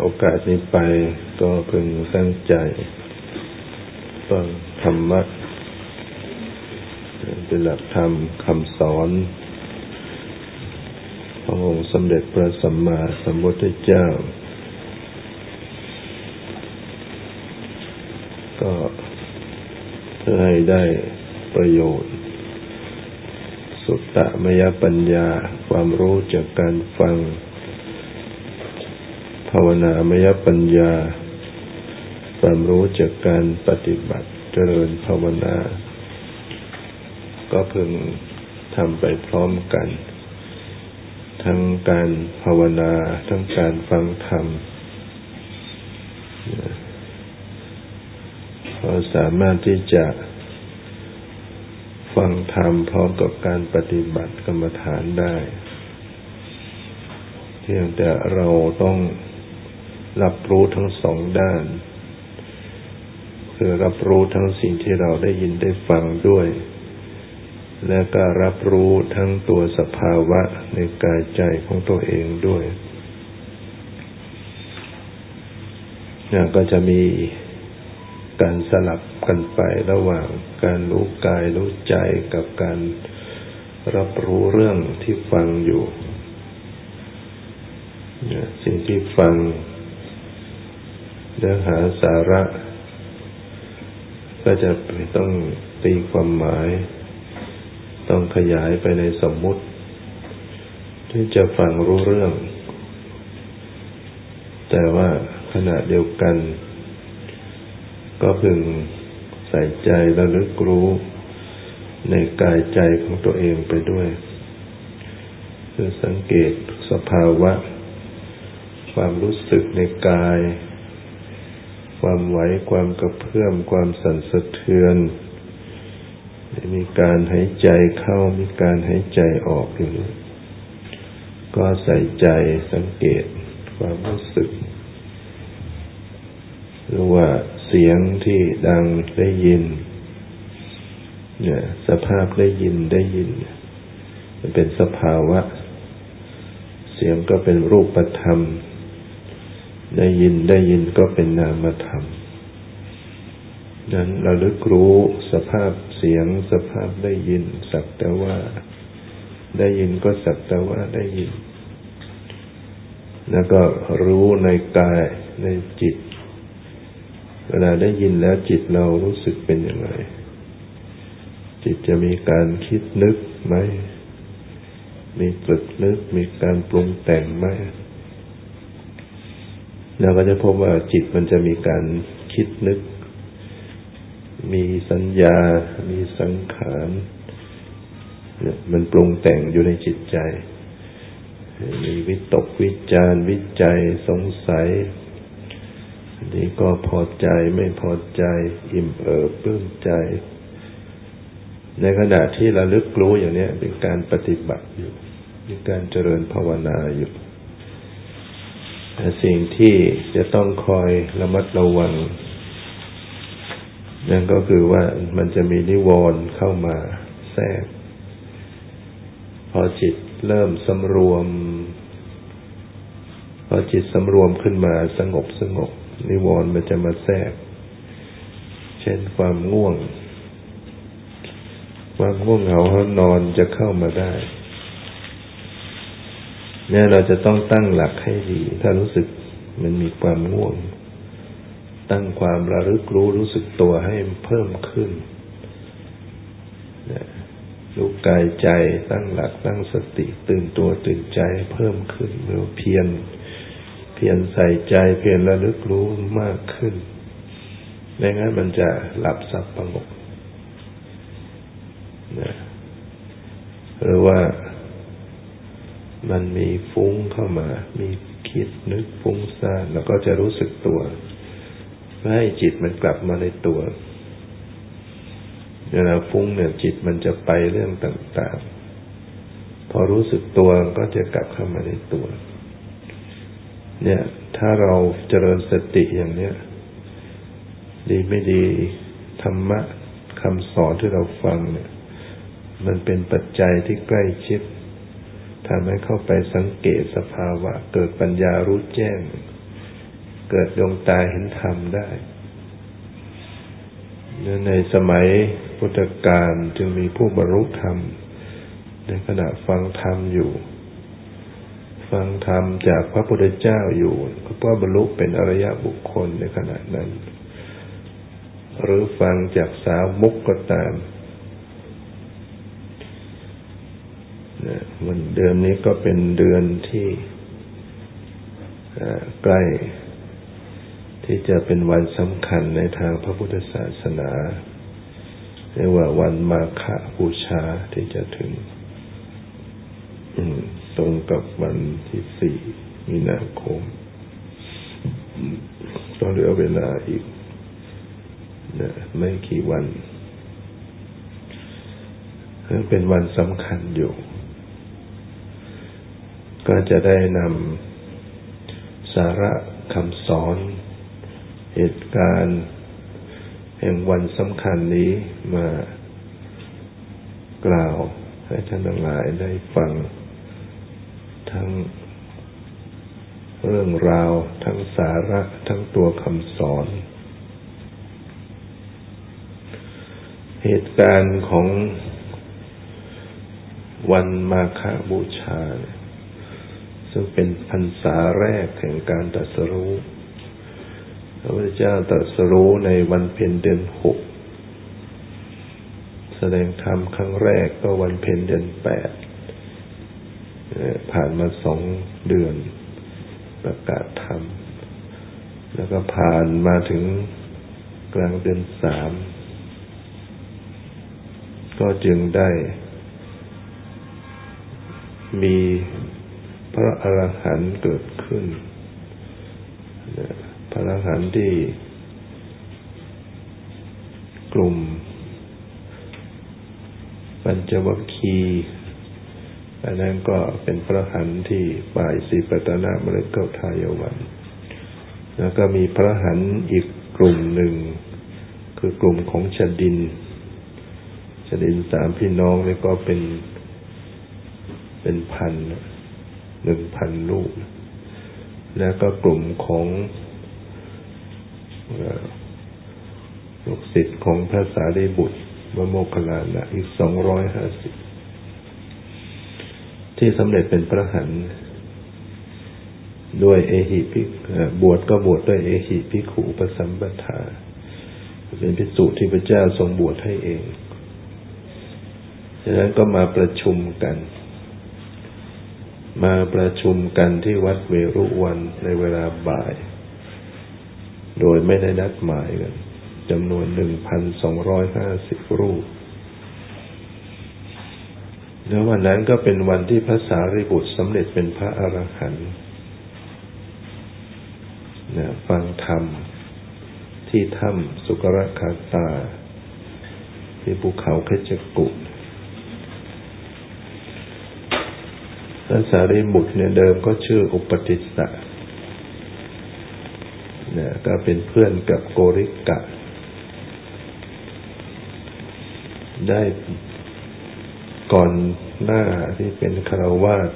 โอกาสนี้ไปก็พึงตั้งใจฟังธรรมะเป็นหลักธรรมคำสอนขององค์สมเด็จพระสัมมาสัมพุทธเจ้า ก็เพื่อให้ได้ประโยชน์ สุตตะมยปัญญาความรู้จากการฟัง ภาวนามยปัญญา ความรู้จากการปฏิบัติเจริญภาวนา ก็พึงทำไปพร้อมกัน ทั้งการภาวนา ทั้งการฟังธรรมเราสามารถที่จะฟังธรรมพร้อมกับการปฏิบัติกรรมฐานได้ เพียงแต่เราต้อง รับรู้ทั้งสองด้าน คือรับรู้ทั้งสิ่งที่เราได้ยินได้ฟังด้วย และก็รับรู้ทั้งตัวสภาวะในกายใจของตัวเองด้วยเนี่ยก็จะมีการสลับกันไประหว่างการรู้กายรู้ใจกับการรับรู้เรื่องที่ฟังอยู่ สิ่งที่ฟัง เนื้อหาสาระ ก็จะต้องตีความหมาย ต้องขยายไปในสมมุติ ที่จะฟังรู้เรื่อง แต่ว่าขณะเดียวกัน ก็พึงใส่ใจและลึกรู้ในกายใจของตัวเองไปด้วย คือสังเกตสภาวะ ความรู้สึกในกาย ความไหวความกระเพื่อมความสั่นสะเทือน มีการหายใจเข้ามีการหายใจออกอยู่ก็ใส่ใจสังเกตความรู้สึก หรือว่าเสียงที่ดังได้ยิน เนี่ย สภาพได้ยินได้ยิน มันเป็นสภาวะ เสียงก็เป็นรูปธรรม ได้ยินได้ยินก็เป็นนามธรรมนั้นเราลึกรู้สภาพเสียงสภาพได้ยิน สักแต่ว่า ได้ยินก็สักแต่ว่าได้ยิน แล้วก็รู้ในกายในจิต เวลาได้ยินแล้วจิตเรารู้สึกเป็นอย่างไรจิตจะมีการคิดนึกไหม มีตรึกนึก มีการปรุงแต่งไหม เราก็จะพบว่าจิตมันจะมีการคิดนึก มีสัญญา มีสังขารมันปรุงแต่งอยู่ในจิตใจ มีวิตกวิจารวิจัยสงสัยนี่ก็พอใจไม่พอใจ อิ่มเอิบปลื้มใจ ในขณะที่เระลึกรู้อย่างนี้เป็นการปฏิบัติอยู่มีการเจริญภาวนาอยู่ สิ่งที่จะต้องคอยระมัดระวัง นั่นก็คือว่ามันจะมีนิวรณ์เข้ามาแทรก พอจิตเริ่มสำรวม พอจิตสำรวมขึ้นมาสงบสงบ นิวรณ์มันจะมาแทรก เช่นความง่วง ความง่วงเหงาเขานอนจะเข้ามาได้ เนี่ยเราจะต้องตั้งหลักให้ดี ถ้ารู้สึกมันมีความง่วง ตั้งความระลึกรู้รู้สึกตัวให้เพิ่มขึ้นรู้กายใจตั้งหลักตั้งสติตื่นตัวตื่นใจเพิ่มขึ้นเราเพียรเพียรใส่ใจเพียรระลึกรู้มากขึ้นไม่งั้นมันจะหลับสับประงกนะหรือว่า มันมีฟุ้งเข้ามา มีคิดนึกฟุ้งซ่านแล้วก็จะรู้สึกตัวให้จิตมันกลับมาในตัวเวลาฟุ้งเนี่ยจิตมันจะไปเรื่องต่าง ๆ พอรู้สึกตัวก็จะกลับเข้ามาในตัว เนี่ย ถ้าเราเจริญสติอย่างเนี้ย ดีไม่ดีธรรมะคำสอนที่เราฟังเนี่ย มันเป็นปัจจัยที่ใกล้ชิด ทำให้เข้าไปสังเกตสภาวะ เกิดปัญญารู้แจ้ง เกิดดวงตาเห็นธรรมได้ในสมัยพุทธกาลจึงมีผู้บรรลุธรรม ในขณะฟังธรรมอยู่ ฟังธรรมจากพระพุทธเจ้าอยู่ก็บรรลุเป็นอริยบุคคลในขณะนั้น หรือฟังจากสาวมุกก็ตาม วันเดือนนี้ก็เป็นเดือนที่ใกล้ ที่จะเป็นวันสำคัญในทางพระพุทธศาสนาเรียกว่าวันมาฆบูชาที่จะถึงตรงกับวันที่สี่มีนาคมต้องเหลือเวลาอีกนะไม่กี่วัน เป็นวันสำคัญอยู่ ก็จะได้นำสาระคำสอน เหตุการณ์ แห่งวันสำคัญนี้มากล่าวให้ท่านทั้งหลายได้ฟัง ทั้งเรื่องราว ทั้งสาระทั้งตัวคำสอน เหตุการณ์ของวันมาฆบูชา ซึ่งเป็นพรรษาแรกแห่งการตรัสรู้พระพุทธเจ้าตรัสรู้ในวันเพ็ญเดือนหกแสดงธรรมครั้งแรกก็วันเพ็ญเดือนแปดผ่านมาสองเดือนประกาศธรรม แล้วก็ผ่านมาถึงกลางเดือนสามก็จึงได้มี พระอรหันต์เกิดขึ้น พระอรหันต์ที่กลุ่ม ปัญจวัคคีย์อันนั้นก็เป็นพระหันที่ป่ายสีปตนามฤกทายวัน แล้วก็มีพระหันอีกกลุ่มหนึ่ง คือกลุ่มของชดินชดินสามพี่น้องนี่ก็เป็น เป็นพัน หนึ่งพันลูก แล้วก็กลุ่มของลูกศิษย์ของพระสารีบุตรมโมคลานะอีกสองร้อยห้าสิบที่สำเร็จเป็นพระหันด้วยเอหิพิบวชก็บวชด้วยเอหิพิขุปสัมปทา เป็นพิสุที่พระเจ้าทรงบวชให้เองฉะนั้นก็มาประชุมกัน มาประชุมกันที่วัดเวรุวันในเวลาบ่าย โดยไม่ได้นัดหมายกันจำนวนหนึ่งพันสองร้อยห้าสิบรูป แล้ววันนั้นก็เป็นวันที่พระสารีบุตรสำเร็จเป็นพระอรหันต์ฟังธรรม ที่ถ้ำสุกรคาตา ที่ภูเขาเพชรกุฏ ท่านสารีบุตรเนี่ยเดิมก็ชื่ออุปติสสะเนี่ยก็เป็นเพื่อนกับโกริกะ ได้ก่อนหน้าที่เป็นคารวาส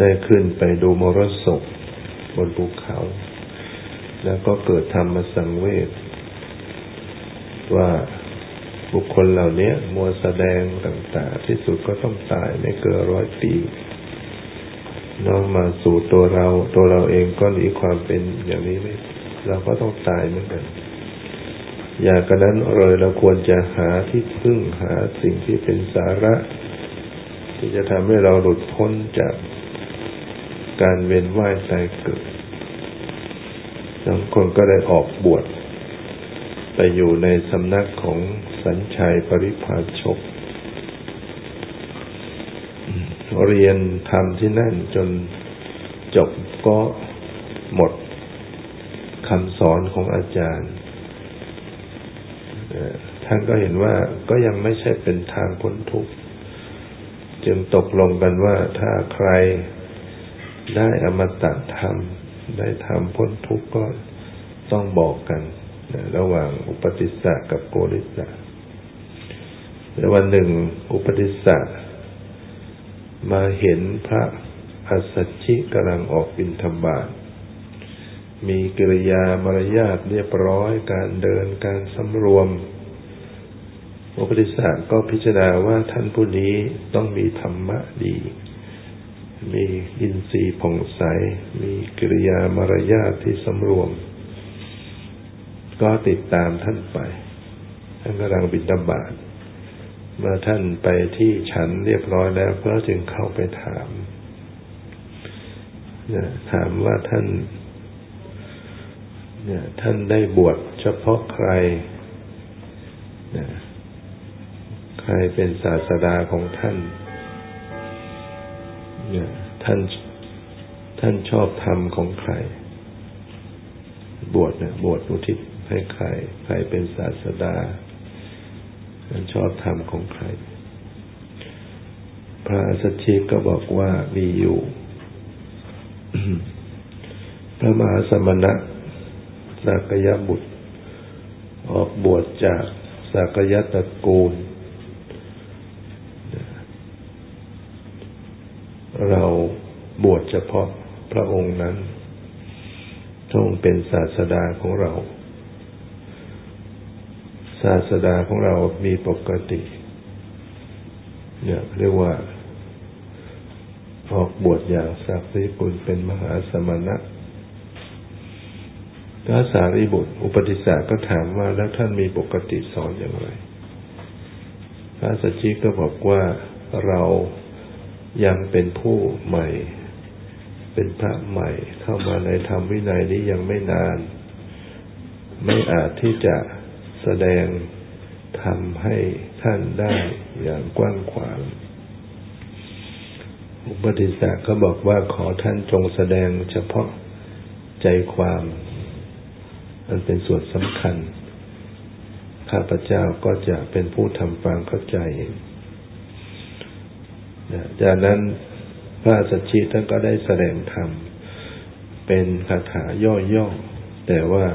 ได้ขึ้นไปดูมรสพบนภูเขา แล้วก็เกิดธรรมสังเวชว่า บุคคลเหล่านี้มัวแสดงต่างๆ ที่สุดก็ต้องตายไม่เกินร้อยปีน้องมาสู่ตัวเรา ตัวเราเองก็หนีความเป็นอย่างนี้ไม่เราก็ต้องตายเหมือนกัน อย่างกระนั้นเลยเราควรจะหาที่พึ่งหาสิ่งที่เป็นสาระ ที่จะทำให้เราหลุดพ้นจากการเวียนว่ายตายเกิดบางคนก็ได้ออกบวชไปอยู่ในสำนักของ สัญชัยปริพาชก เรียนทำที่นั่นจนจบก็หมดคำสอนของอาจารย์ท่านก็เห็นว่าก็ยังไม่ใช่เป็นทางพ้นทุกข์จึงตกลงกันว่าถ้าใครได้อมตะธรรม ได้ทำพ้นทุกข์ก็ต้องบอกกัน ระหว่างอุปติสสะกับโกริสสะ ในวันหนึ่งอุปติสสะมาเห็นพระอัสสชิกำลังออกบินธรรมบาตมีกิริยามารยาทเรียบร้อยการเดินการสำรวมพระพุทธศาสะก็พิจารณาว่าท่านผู้นี้ต้องมีธรรมะดี มีอินทรีย์ผ่องใส มีกิริยามารยาทที่สำรวม ก็ติดตามท่านไป ท่านกำลังบิณฑบาต เมื่อท่านไปที่ฉันเรียบร้อยแล้วก็จึงเข้าไปถามถามว่าท่าน เนี่ย ท่านได้บวชเฉพาะใครใครเป็นศาสดาของท่าน เนี่ย ท่าน ท่านชอบธรรมของใคร บวชเนี่ย บวชอุทิศให้ใคร ใครเป็นศาสดา ท่านชอบธรรมของใคร พระสัชชีก็บอกว่ามีอยู่ พระมหาสมณะสากยบุตร ออกบวชจากสากยตระกูล เราบวชเฉพาะพระองค์นั้นทรงเป็นศาสดาของเรา ศาสดาของเรามีปกติเนี่ยเรียกว่า ออกบวชอย่างสักดิ์คุณเป็นมหาสมณะพระสารีบุตร อุปติสสะก็ถามว่าแล้วท่านมีปกติสอนอย่างไร พระสัจจิก็บอกว่าเรายังเป็นผู้ใหม่ เป็นพระใหม่เข้ามาในธรรมวินัยนี้ยังไม่นาน ไม่อาจที่จะ แสดงทำให้ท่านได้อย่างกว้างขวาง อุปติสสะก็บอกว่าขอท่านจงแสดงเฉพาะใจความมันเป็นส่วนสำคัญ ข้าพเจ้าก็จะเป็นผู้ทำความเข้าใจ จากนั้นพระสัชชีท่านก็ได้แสดงธรรม เป็นคาถาย่อๆแต่ว่า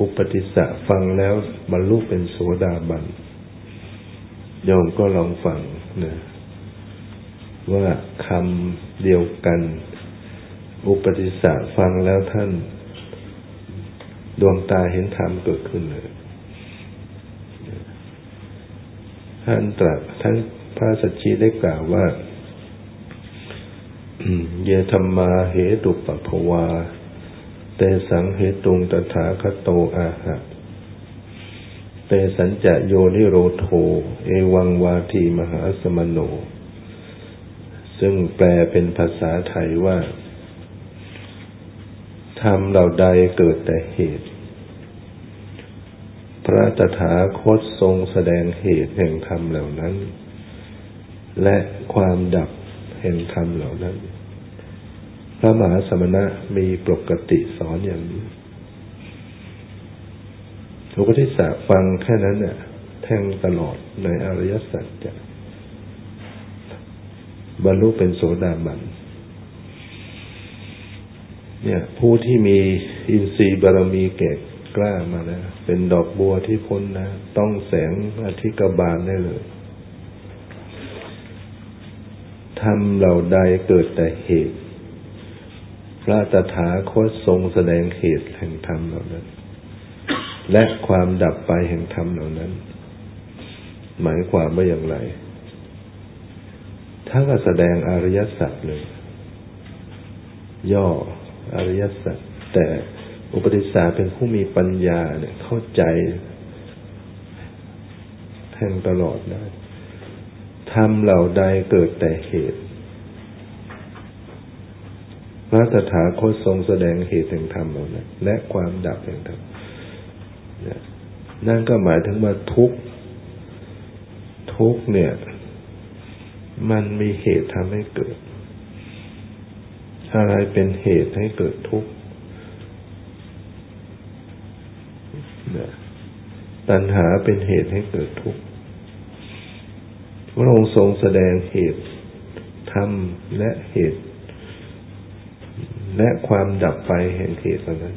อุปติสสะฟังแล้วบรรลุเป็นโสดาบันโยมก็ลองฟังนะว่าคำเดียวกัน อุปติสสะฟังแล้วท่าน ดวงตาเห็นธรรมเกิดขึ้นเลยท่านตรัสทั้งพระสัจจีได้กล่าวว่า เยธรรมาเหตุปภวา เตสังเหตุงตถาคโตอาหะเตสัญจะโยนิโรโท เอวังวาทีมหาสมโน ซึ่งแปลเป็นภาษาไทยว่าธรรมเหล่าใดเกิดแต่เหตุ พระตถาคตทรงแสดงเหตุแห่งธรรมเหล่านั้น และความดับแห่งธรรมเหล่านั้น พระมหาสมณะมีปกติสอนอย่างนี้ทุกทิศะฟังแค่นั้นเนี่ยแทงตลอดในอริยสัจจะบรรลุเป็นโสดาบัน เนี่ย ผู้ที่มีอินทรีย์บารมีเก่กล้ามาแล้ว เป็นดอกบัวที่พ้นนะต้องแสงอาทิตย์กบาลได้เลยทำเหล่าใดเกิดแต่เหตุ พระตถาคตทรงแสดงเหตุแห่งธรรมเหล่านั้น และความดับไปแห่งธรรมเหล่านั้น หมายความว่าอย่างไรถ้าก็แสดงอริยสัจเลย ย่ออริยสัจแต่อุปติสาเป็นผู้มีปัญญาเนี่ยเข้าใจแทงตลอดได้ทำเหล่าใดเกิดแต่เหตุ พระตถาคตทรงแสดงเหตุแห่งธรรมเหล่านั้นและความดับแห่งธรรมนั่นก็หมายถึงว่าทุกทุกเนี่ย มันมีเหตุทำให้เกิด อะไรเป็นเหตุให้เกิดทุกข์ตัณหาเป็นเหตุให้เกิดทุกข์พระองค์ทรงแสดงเหตุธรรมและเหตุ และความดับไปแห่งเหตุนั้น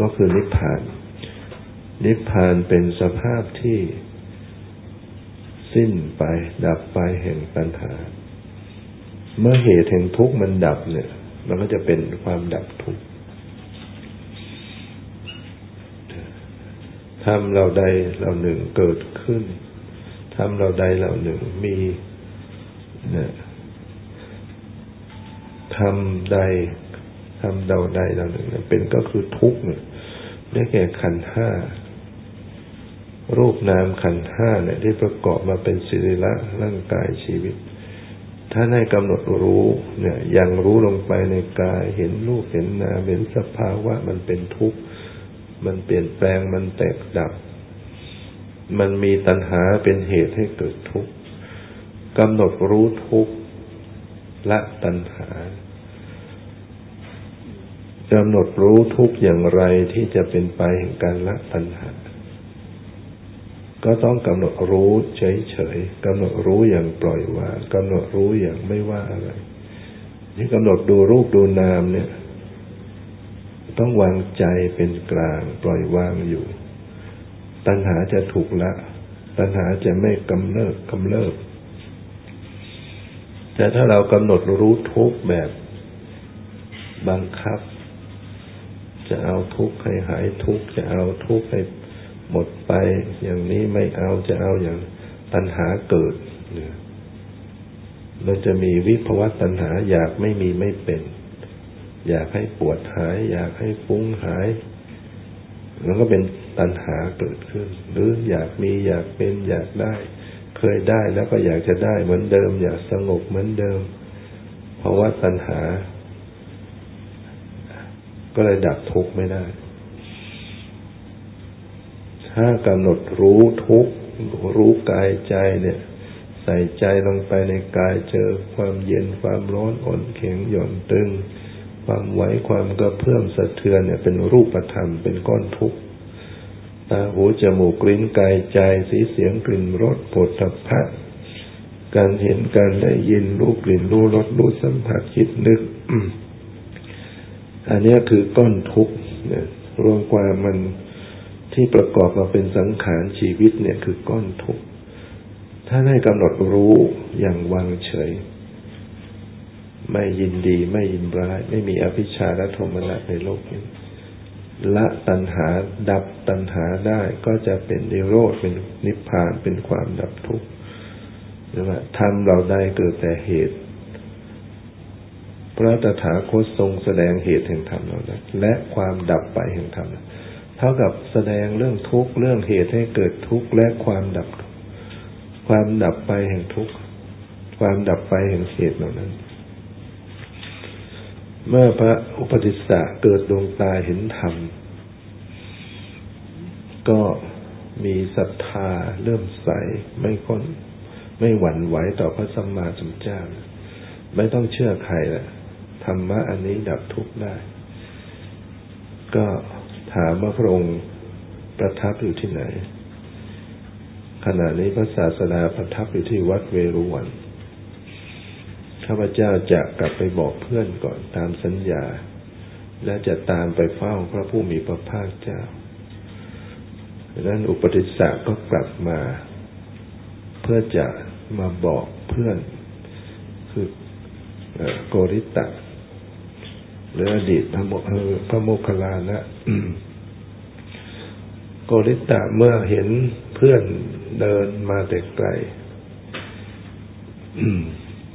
ก็คือนิพพาน นิพพานเป็นสภาพที่สิ้นไป ดับไปแห่งปัญหา เมื่อเหตุแห่งทุกข์มันดับเนี่ย มันก็จะเป็นความดับทุกข์ทำเราใดเราหนึ่งเกิดขึ้นทำเราใดเราหนึ่งมีเนะ ทำใดทำเดาใดเราหนึ่งเป็นก็คือทุกข์เนี่ยได้แก่ขันห้ารูปนามขันห้าเนี่ยที่ประกอบมาเป็นสิริละร่างกายชีวิต ถ้าให้กำหนดรู้เนี่ยยังรู้ลงไปในกายเห็นรูปเห็นนามเห็นสภาวะมันเป็นทุกข์ มันเปลี่ยนแปลงมันแตกดับ มันมีตัณหาเป็นเหตุให้เกิดทุกข์กำหนดรู้ทุกข์ละตัณหา กำหนดรู้ทุกอย่างไรที่จะเป็นไปแห่งการละตัณหา ก็ต้องกำหนดรู้เฉยๆกำหนดรู้อย่างปล่อยวางกำหนดรู้อย่างไม่ว่าอะไร ที่กำหนดดูรูปดูนามเนี่ย ต้องวางใจเป็นกลาง ปล่อยวางอยู่ ตัณหาจะถูกละ ตัณหาจะไม่กำเริบกำเริบแต่ถ้าเรากำหนดรู้ทุกแบบบังคับ จะเอาทุกข์ให้หายทุกข์จะเอาทุกข์ให้หมดไป อย่างนี้ไม่เอาจะเอาอย่างตัณหาเกิดเนี่ยมันจะมีวิภวตัณหาอยากไม่มีไม่เป็น อยากให้ปวดหาย อยากให้ฟุ้งหาย แล้วก็เป็นตัณหาเกิดขึ้น หรืออยากมีอยากเป็นอยากได้ เคยได้แล้วก็อยากจะได้เหมือนเดิม อยากสงบเหมือนเดิมเพราะว่าตัณหา ก็เลยดับทุกข์ไม่ได้ ถ้ากำหนดรู้ทุกข์รู้กายใจเนี่ย ใส่ใจลงไปในกายเจอความเย็นความร้อนอ่อนแข็งหย่อนตึง ความไหวความกระเพื่อมสะเทือนเนี่ยเป็นรูปธรรมเป็นก้อนทุกข์ตาหูจมูกกลิ้นกายใจสีเสียงกลิ่นรสผลทพะการเห็นการได้ยินรูปกลิ่นรู้รสรู้สัมผัสคิดนึก อันนี้คือก้อนทุกข์เนี่ยรวมความมันที่ประกอบมาเป็นสังขารชีวิตเนี่ยคือก้อนทุกข์ถ้าให้กำหนดรู้อย่างวางเฉย ไม่ยินดีไม่ยินร้าย ไม่มีอภิชาและโทมนัสในโลกนี้ละตัณหาดับตัณหาได้ก็จะเป็นนิโรธเป็นนิพพานเป็นความดับทุกข์หรือว่าทำเราได้เกิดแต่เหตุ พระตถาคตทรงแสดงเหตุแห่งธรรมเรา้และความดับไปแห่งธรรมเท่ากับแสดงเรื่องทุกข์เรื่องเหตุให้เกิดทุกข์และความดับ ความดับไปแห่งทุกข์ความดับไปแห่งเหตุเหล่านั้น เมื่อพระอุปติสสะเกิดดวงตาเห็นธรรม ก็มีศรัทธาเริ่มใสไม่ค้นไม่หวั่นไหวต่อพระสัมมาสัมพุทธเจ้า ไม่ต้องเชื่อใครแหละ รรมะอันนี้ดับทุกข์ได้ ก็ถามว่าพระองค์ประทับอยู่ที่ไหน ขณะนี้พระศาสดาประทับอยู่ที่วัดเวรุวัน ข้าพเจ้าจะกลับไปบอกเพื่อนก่อนตามสัญญา และจะตามไปเฝ้าพระผู้มีพระภาคเจ้าดังนั้นอุปติสสะก็กลับมา เพื่อจะมาบอกเพื่อน คือโกริตะ หรืออดีตพระโมพระโมคคัลลานะโกริตะเมื่อเห็นเพื่อนเดินมาแต่ไกล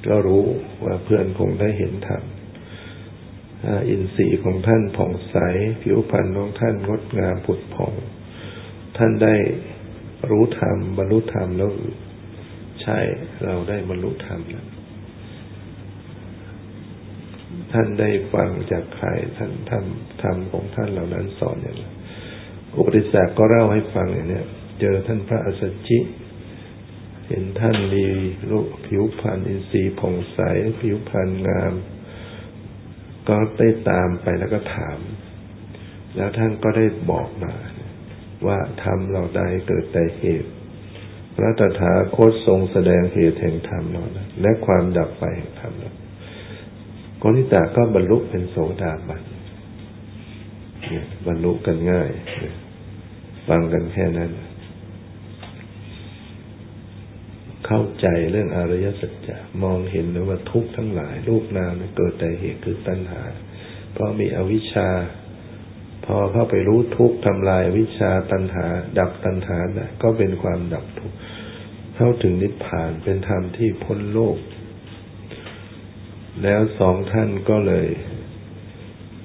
ก็รู้ว่าเพื่อนคงได้เห็นธรรมอินทรีย์ของท่านผ่องใส ผิวพรรณของท่านงดงามผุดผ่อง ท่านได้รู้ธรรมบรรลุธรรมแล้ว ใช่เราได้บรรลุธรรมแล้ว ท่านได้ฟังจากใครท่านท่านธรรมของท่านเหล่านั้นสอนอย่างไรอุปติสสะก็เล่าให้ฟังอย่างนี้เจอท่านพระอสจิเห็นท่านมีรูปผิวพรรณอินทรีย์ผ่องใสผิวพรรณงาม ก็ได้ตามไปแล้วก็ถาม แล้วท่านก็ได้บอกมา ว่าธรรมเราได้เกิดแต่เหตุพระตถาคตทรงแสดงเหตุแห่งธรรมเราและความดับไปแห่งธรรมเรา คนิตาก็บรรลุเป็นโสดาบันบรรลุกันง่ายฟังกันแค่นั้น เข้าใจเรื่องอริยสัจจะมองเห็นเลยว่าทุกข์ทั้งหลาย รูปนามเกิดแต่เหตุคือตัณหา เพราะมีอวิชชา พอเข้าไปรู้ทุกข์ทำลายวิชาตัณหา ดับตัณหาได้ก็เป็นความดับทุกข์เข้าถึงนิพพานเป็นธรรมที่พ้นโลก แล้วสองท่านก็เลย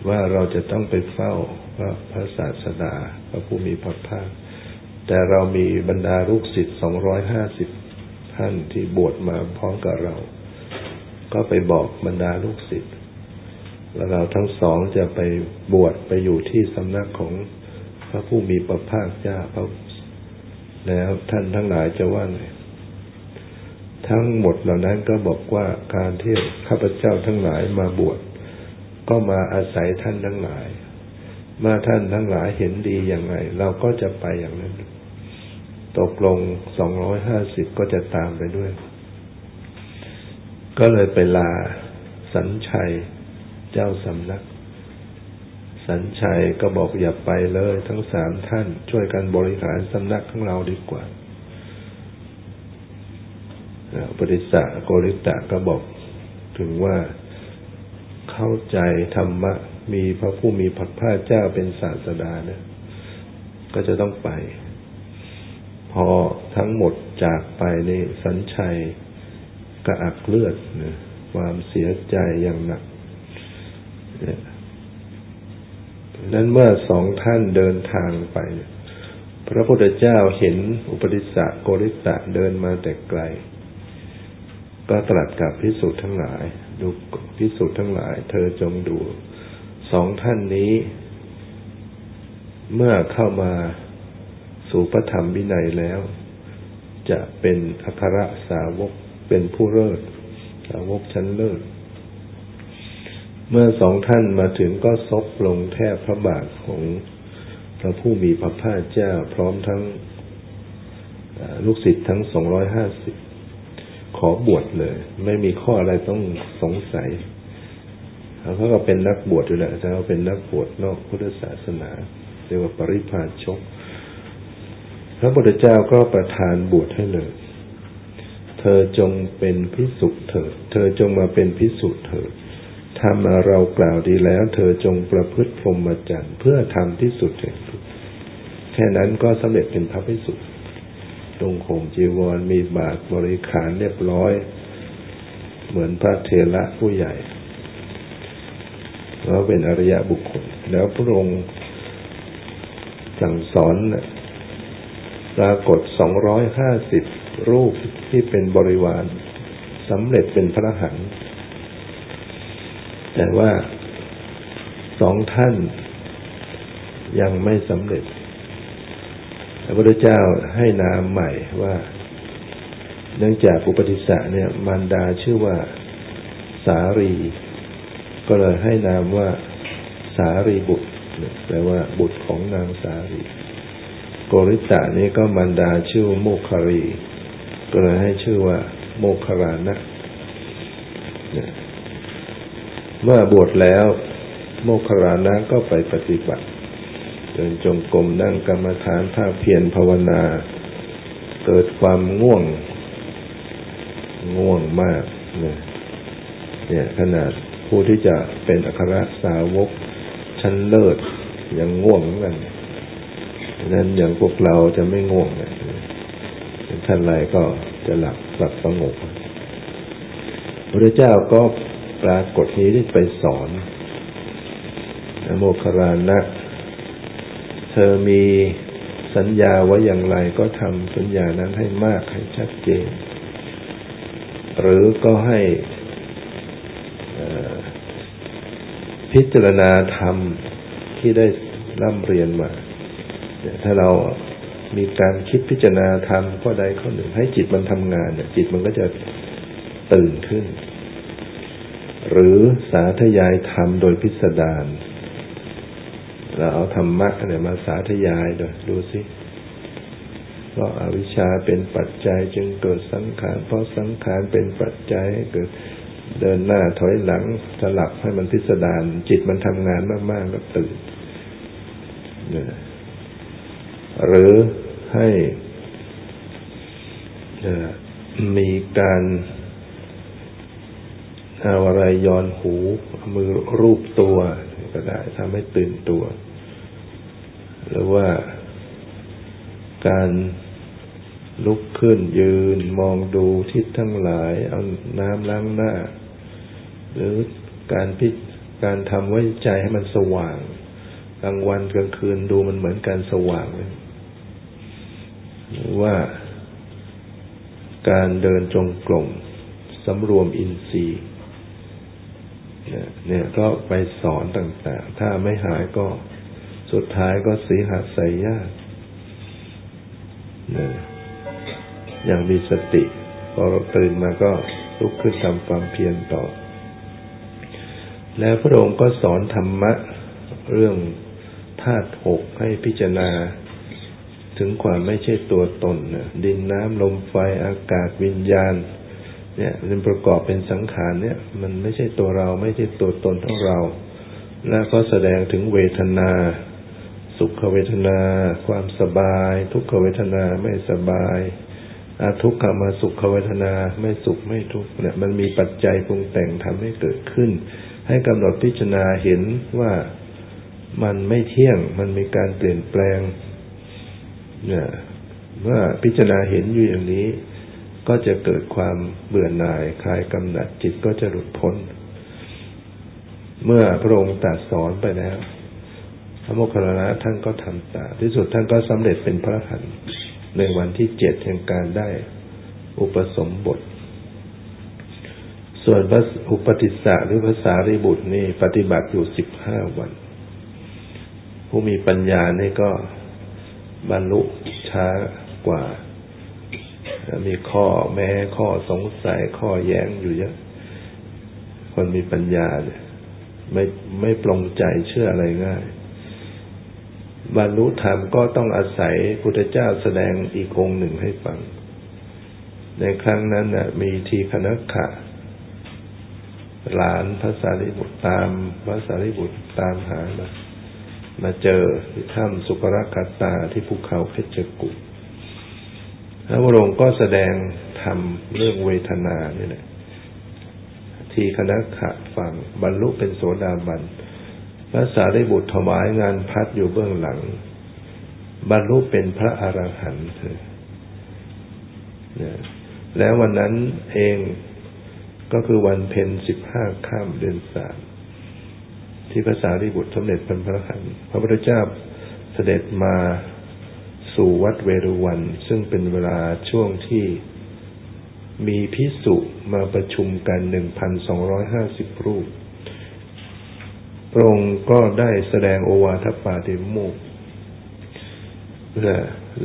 ว่าเราจะต้องไปเฝ้าพระพระศาสดาพระผู้มีพระภาคแต่เรามีบรรดาลูกศิษย์สองร้อยห้าสิบท่านที่บวชมาพร้อมกับเรา ก็ไปบอกบรรดาลูกศิษย์แล้วเราทั้งสองจะไปบวชไปอยู่ที่สำนักของพระผู้มีพระภาคเจ้าพระแล้วท่านทั้งหลายจะว่าไง ทั้งหมดเหล่านั้นก็บอกว่าการที่ข้าพเจ้าทั้งหลายมาบวชก็มาอาศัยท่านทั้งหลายเมื่อท่านทั้งหลายเห็นดีอย่างไรเราก็จะไปอย่างนั้น ตกลงสองร้อยห้าสิบก็จะตามไปด้วย ก็เลยไปลาสัญชัยเจ้าสำนัก สัญชัยก็บอกอย่าไปเลย ทั้งสามท่านช่วยกันบริหารสำนักของเราดีกว่า ปริสะโกริตะก็บอกถึงว่าเข้าใจธรรมะ มีพระผู้มีพระภาคเจ้าเป็นศาสดาเนี่ยก็จะต้องไป พอทั้งหมดจากไปในสัญชัยกระอักเลือดนะความเสียใจอย่างหนักนั้นเมื่อสองท่านเดินทางไป พระพุทธเจ้าเห็นอุปติสสะโกริตะเดินมาแต่ไกล ก็ตรัสกับพิสุทธ์ทั้งหลาย ดูพิสุทธ์ทั้งหลาย เธอจงดู สองท่านนี้ เมื่อเข้ามาสู่พระธรรมวินัยแล้ว จะเป็นอัครสาวกเป็นผู้เลิศสาวกชั้นเลิศเมื่อสองท่านมาถึงก็ซบลงแทบพระบาทของพระผู้มีพระภาคเจ้าพร้อมทั้งลูกศิษย์ทั้งสองร้อยห้าสิบ ขอบวชเลย ไม่มีข้ออะไรต้องสงสัยเขาก็เป็นนักบวชอยู่แหละแต่เขาเป็นนักบวชนอกพุทธศาสนาเรียกว่าปริพาชก พระพุทธเจ้าก็ประทานบวชให้เลย เธอจงเป็นพิสุเถิด เธอจงมาเป็นพิสุเถิดทำมาเรากล่าวดีแล้ว เธอจงประพฤติพรหมจรรย์เพื่อทำที่สุดแห่งทุกแค่นั้นก็สำเร็จเป็นพระพิสุต รงข่มจีวรมีบาตรบริขารเรียบร้อย เหมือนพระเทระผู้ใหญ่เราเป็นอริยบุคคล แล้วพระองค์สั่งสอนปรากฏสองร้อยห้าสิบรูปที่เป็นบริวารสำเร็จเป็นพระหันแต่ว่าสองท่านยังไม่สำเร็จ ระพุทธเจ้าให้นามใหม่ว่า เนื่องจากอุปติสสะเนี่ยมารดาชื่อว่าสารี ก็เลยให้นามว่าสารีบุตรแปลว่าบุตรของนางสารี โกริตะนี้ก็มันดาชื่อโมคารี ก็เลยให้ชื่อว่า โมคารานะเมื่อบวชแล้ว โมคารานะก็ไปปฏิบัติ ดินจงกรมนั่งกรรมฐานภาคเพียรภาวนา เกิดความง่วง ง่วงมากเนี่ยขนาดผู้ที่จะเป็นอัครสาวกชั้นเลิศยังง่วงเหมือนกันนั้นอย่างพวกเราจะไม่ง่วงเลยท่านไรก็จะหลับหลับสงบพระเจ้าก็ปรากฏนี้ได้ไปสอนโมคารานะ เธอมีสัญญาไว้อย่างไรก็ทำสัญญานั้นให้มากให้ชัดเจน หรือก็ให้พิจารณาธรรมที่ได้ร่ำเรียนมาถ้าเรามีการคิดพิจารณาธรรมข้อใดข้อหนึ่ง ให้จิตมันทำงานจิตมันก็จะตื่นขึ้น หรือสาธยายธรรมโดยพิสดาร เราเอาธรรมะเนี่ยมาสาธยายดยดูสิเพราะอาวิชชาเป็นปัจจัยจึงเกิดสังขาร เพราะสังขารเป็นปัจจัยเกิดเดินหน้าถอยหลังสลับให้มันพิสดารจิตมันทำงานมากๆก็ตื่นหรือให้มีการเอาอะไรย้อนหูมือรูปตัวก็ได้ทำให้ตื่นตัว หรือว่าการลุกขึ้นยืนมองดูทิศทั้งหลาย เอาน้ำล้างหน้า หรือการพิการทำไว้ใจให้มันสว่างกลางวันกลางคืนดูมันเหมือนการสว่างหรือว่าการเดินจงกรมสำรวมอินทรีย์เนี่ยก็ไปสอนต่าง ๆ ถ้าไม่หายก็ สุดท้ายก็สีหาใส่ยากอย่างมีสติ พอตื่นมาก็ลุกขึ้นทำความเพียรต่อ แล้วพระองค์ก็สอนธรรมะ เรื่องธาตุหกให้พิจารณา ถึงความไม่ใช่ตัวตนนะดินน้ำลมไฟอากาศวิญญาณ เนี่ยมันประกอบเป็นสังขารเนี่ย มันไม่ใช่ตัวเราไม่ใช่ตัวตนของเรา และก็แสดงถึงเวทนา สุขเวทนา ความสบาย ทุกขเวทนาไม่สบายอาทุกขมาสุขเวทนาไม่สุขไม่ทุกข์เนี่ย มันมีปัจจัยปรุงแต่งทำให้เกิดขึ้น ให้กำหนดพิจารณาเห็นว่ามันไม่เที่ยง มันมีการเปลี่ยนแปลง เนี่ยเมื่อพิจารณาเห็นอยู่อย่างนี้ ก็จะเกิดความเบื่อหน่ายคลายกำหนัดจิตก็จะหลุดพ้น เมื่อพระองค์ตรัสสอนไปแล้ว พระโมคคัลลานะท่านก็ทำตามที่สุดท่านก็สำเร็จเป็นพระหันในวันที่เจ็ดแห่งการได้อุปสมบท ส่วนพระอุปติสสะหรือภาษาริบุตรนี่ปฏิบัติอยู่สิบห้าวัน ผู้มีปัญญานี่ก็บรรลุช้ากว่า มีข้อแม้ข้อสงสัยข้อแย้งอยู่เยอะ คนมีปัญญาเนี่ยไม่ไม่ปลงใจเชื่ออะไรง่าย บรรลุธรรมก็ต้องอาศัยพุทธเจ้าแสดงอีกองหนึ่งให้ฟัง ในครั้งนั้นน่ะมีทีคณขะหลานพระสารีบุตรตามพระสารีบุตรตามหามามาเจอที่ถ้ำสุกรกัตตาที่ภูเขาเพชรกุแล้วพระองค์ก็แสดงทำเรื่องเวทนานี่แหละทีคณะขะฟังบรรลุเป็นโสดาบัน พระสารีบุตรถวายงานพัดอยู่เบื้องหลัง บรรลุเป็นพระอรหันต์แล้ววันนั้นเองก็คือวันเพ็ญสิบห้าข้ามเดือนสามที่พระสารีบุตรสมเด็จเป็นพระหันพระพุทธเจ้าเสด็จมาสู่วัดเวรุวัน ซึ่งเป็นเวลาช่วงที่มีพิสุมาประชุมกันหนึ่งพันสองร้อยห้าสิบรูป พระองค์ก็ได้แสดงโอวาทปาติโมก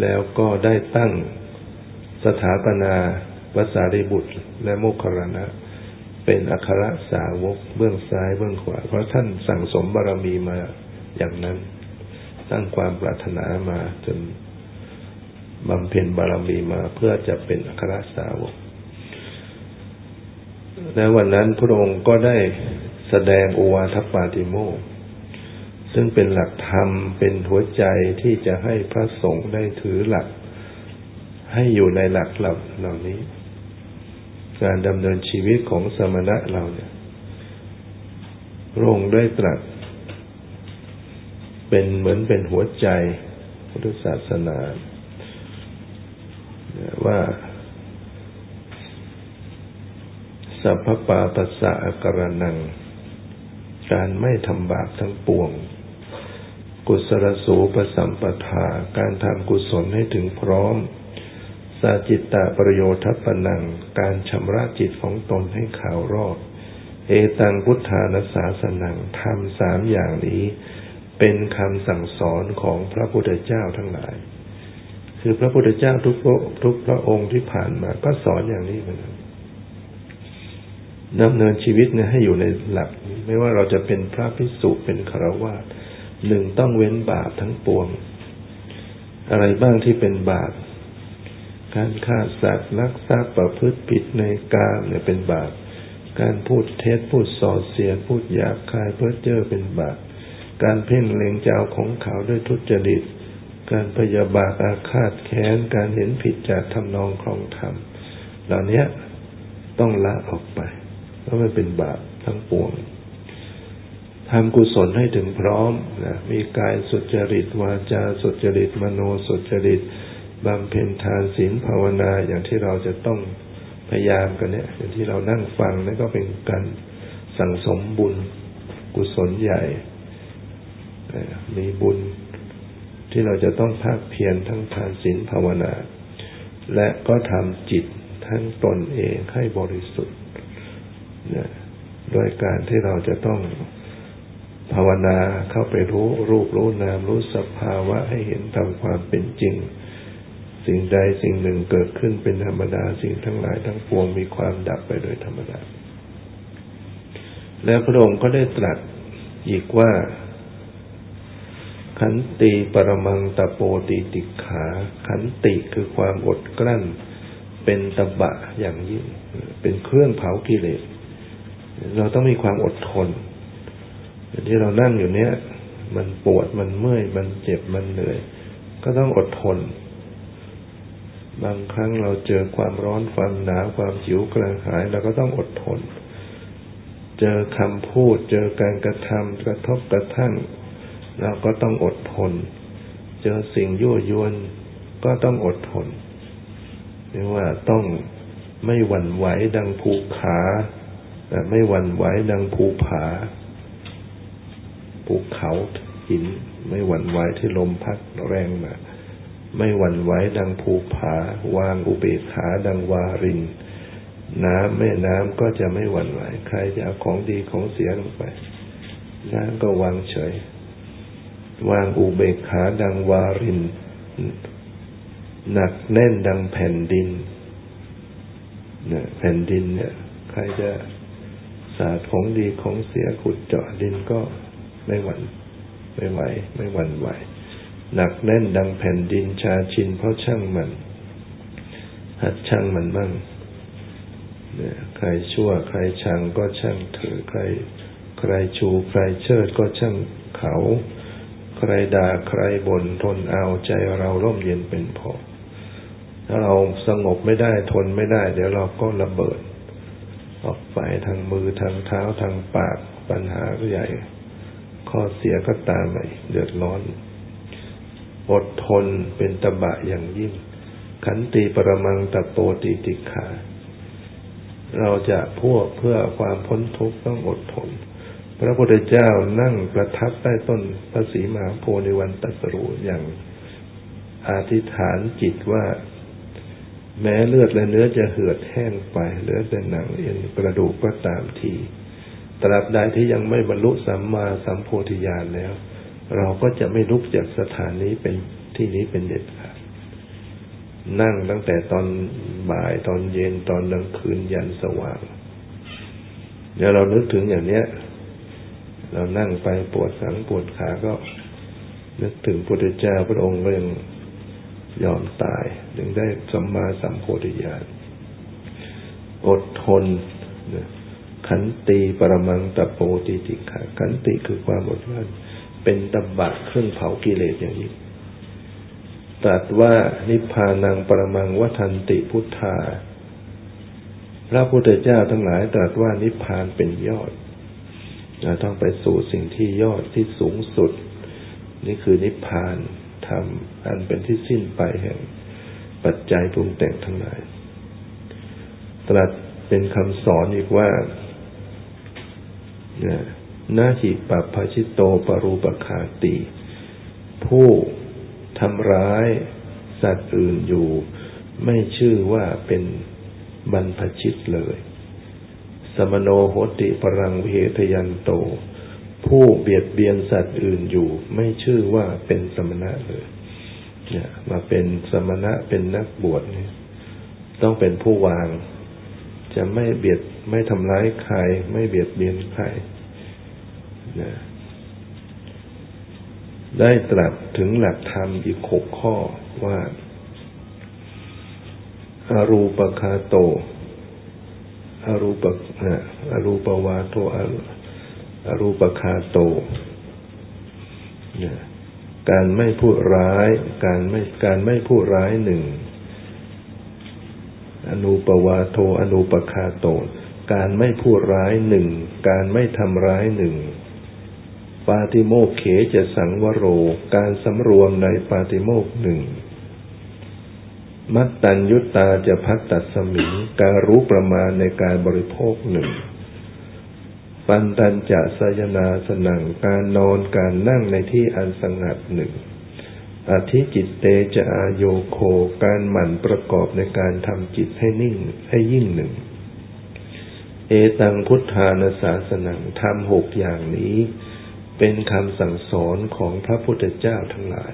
แล้วก็ได้ตั้งสถาปนาวัสารีบุตร และโมคคารณะ เป็นอัครสาวกเบื้องซ้ายเบื้องขวา เพราะท่านสั่งสมบารมีมาอย่างนั้น ตั้งความปรารถนามาจนบำเพ็ญบารมีมาเพื่อจะเป็นอัครสาวกในวันนั้นพระองค์ก็ได้ แสดงอวาทปาติโมกซึ่งเป็นหลักธรรมเป็นหัวใจที่จะให้พระสงฆ์ได้ถือหลัก ให้อยู่ในหลักเหล่านี้ การดำเนินชีวิตของสมณะเราเนี่ยพระองค์ได้ตรัส เป็นเหมือนเป็นหัวใจพุทธศาสนา ว่า สัพพปาปัสสะกรนัง การไม่ทำบาปทั้งปวง กุศลสูปสัมปทา การทำกุศลให้ถึงพร้อม สาจิตตประโยชน์ทัปนัง การชำระจิตของตนให้ขาวรอบเอตังพุทธานาสาสนังทำสามอย่างนี้ เป็นคำสั่งสอนของพระพุทธเจ้าทั้งหลาย คือพระพุทธเจ้าทุกพระทุกพระองค์ที่ผ่านมาก็สอนอย่างนี้เหมือนกัน ดำเนินชีวิตเนี่ยให้อยู่ในหลัก ไม่ว่าเราจะเป็นพระภิกษุเป็นฆราวาสหนึ่งต้องเว้นบาปทั้งปวง อะไรบ้างที่เป็นบาปการฆ่าสัตว์ลักทรัพย์ประพฤติผิดในกามเนี่ยเป็นบาปการพูดเท็จพูดส่อเสียดพูดหยาบคายเพ้อเจ้อเป็นบาปการเพ่งเล็งเจ้าของเขาด้วยทุจริต การพยาบาทอาฆาตแค้น การเห็นผิดจากทำนองครองธรรมเหล่านี้ต้องละออกไป เพราะมันเป็นบาปทั้งปวงทำกุศลให้ถึงพร้อมนะมีกายสุจริตวาจาสุจริตมโนสุจริตบำเพ็ญทานศีลภาวนาอย่างที่เราจะต้องพยายามกันเนี่ย อย่างที่เรานั่งฟังนั่นก็เป็นการสั่งสมบุญกุศลใหญ่ มีบุญที่เราจะต้องภาคเพียรทั้งทานศีลภาวนา และก็ทำจิตทั้งตนเองให้บริสุทธิ์ โดยการที่เราจะต้องภาวนาเข้าไปรู้รูปรู้นามรู้สภาวะให้เห็นตามความเป็นจริง สิ่งใดสิ่งหนึ่งเกิดขึ้นเป็นธรรมดาสิ่งทั้งหลายทั้งปวงมีความดับไปโดยธรรมดา แล้วพระองค์ก็ได้ตรัสอีกว่า ขันติปรมังตะโปติติขา ขันติคือความอดกลั้น เป็นตบะอย่างยิ่ง เป็นเครื่องเผากิเลส เราต้องมีความอดทนที่เรานั่งอยู่เนี้ยมันปวดมันเมื่อย มันเจ็บมันเหนื่อย ก็ต้องอดทน บางครั้งเราเจอความร้อนความหนาวความหิวกระหายเราก็ต้องอดทน เจอคำพูด เจอการกระทำกระทบกระทั่ง เราก็ต้องอดทน เจอสิ่งยั่วยวนก็ต้องอดทนเรียกว่าต้องไม่หวั่นไหวดังภูขา ไม่หวั่นไหวดังภูผา ภูเขาหิน ไม่หวั่นไหวที่ลมพัดแรงมา ไม่หวั่นไหวดังภูผา วางอุเบกขาดังวาริน น้ำแม่น้ำก็จะไม่หวั่นไหว ใครจะเอาของดีของเสียลงไป น้ำก็วางเฉย วางอุเบกขาดังวาริน หนักแน่นดังแผ่นดินเนี่ยแผ่นดินเนี่ย ใครจะ สาดของดีของเสียขุดเจาะดินก็ไม่หวั่นไม่ไหว ไม่หวั่นไหว หนักแน่นดังแผ่นดินชาชินเพราะช่างมัน หัดช่างมันบ้างเนี่ยใครชั่ว ใครชังก็ช่างถือใคร ใครชูใครเชิดก็ช่างเขา ใครด่าใครบ่นทนเอาใจเราร่มเย็นเป็นพอถ้าเราสงบไม่ได้ทนไม่ได้ เดี๋ยวเราก็ระเบิด ออกไปทางมือทางเท้าทางปากปัญหาก็ใหญ่ ข้อเสียก็ตามไปเดือดร้อน อดทนเป็นตบะอย่างยิ่ง ขันติปรมังตะโปติติขา เราจะพวกเพื่อความพ้นทุกข์ต้องอดทน พระพุทธเจ้านั่งประทับใต้ต้นพระศรีมหาโพธิ์ในวันตัสรู้อย่างอธิษฐานจิตว่า แม้เลือดและเนื้อจะเหือดแห้งไปเหลือแต่หนังเอ็นกระดูกก็ตามที ตราบใดที่ยังไม่บรรลุสัมมาสัมโพธิญาณแล้ว เราก็จะไม่ลุกจากสถานนี้เป็นที่นี้เป็นเด็ดขาดนั่งตั้งแต่ตอนบ่ายตอนเย็นตอนกลางคืนยันสว่างเดี๋ยวเรานึกถึงอย่างเนี้ย เรานั่งไปปวดสังปวดขาก็นึกถึงพระพุทธเจ้าพระองค์ก็ยัง ยอมตาย ถึงได้สัมมาสัมโพธิญาณอดทนขันติปรมังตะโปติติขาขันติคือความอดกลั้นเป็นตบะเครื่องเผากิเลสอย่างนี้ตรัสว่านิพพานังปรมังวัฏันติพุทธา พระพุทธเจ้าทั้งหลายตรัสว่านิพพานเป็นยอดต้องไปสู่สิ่งที่ยอดที่สูงสุด นี่คือนิพพาน ธรรม อันเป็นที่สิ้นไปแห่ง ปัจจัยปรุงแต่งทั้งหลาย ตรัสเป็นคำสอนอีกว่านาหิปัปชิโตปรูปคาติ ผู้ทำร้ายสัตว์อื่นอยู่ ไม่ชื่อว่าเป็นบรรพชิตเลย สมโนโหติปรังเวทยันโต ผู้เบียดเบียนสัตว์อื่นอยู่ ไม่ชื่อว่าเป็นสมณะเลยเนี่ยมาเป็นสมณะเป็นนักบวชเนี่ย ต้องเป็นผู้วาง จะไม่เบียดไม่ทำร้ายใคร ไม่เบียดเบียนใครนะได้ตรัสถึงหลักธรรมอีกหกข้อว่าอารูปคาโตอารูปะอารูปวาโต อรูปคาโต การไม่พูดร้าย การไม่การไม่พูดร้ายหนึ่ง อนุปวาโท อนุปคาโต การไม่พูดร้ายหนึ่ง การไม่ทำร้ายหนึ่ง ปาติโมกเขจะสังวโร การสำรวมในปาติโมกหนึ่งมัตตัญยุตตาจะพักตัดสมิงการรู้ประมาณในการบริโภคหนึ่ง ปันตัญจะสยนาสนังการนอนการนั่งในที่อันสงัดหนึ่งอธิจิตเตจะอายโยโคการหมั่นประกอบในการทำจิตให้นิ่งให้ยิ่งหนึ่ง เอตังพุทธานาสาสนังทำหกอย่างนี้ เป็นคำสั่งสอนของพระพุทธเจ้าทั้งหลาย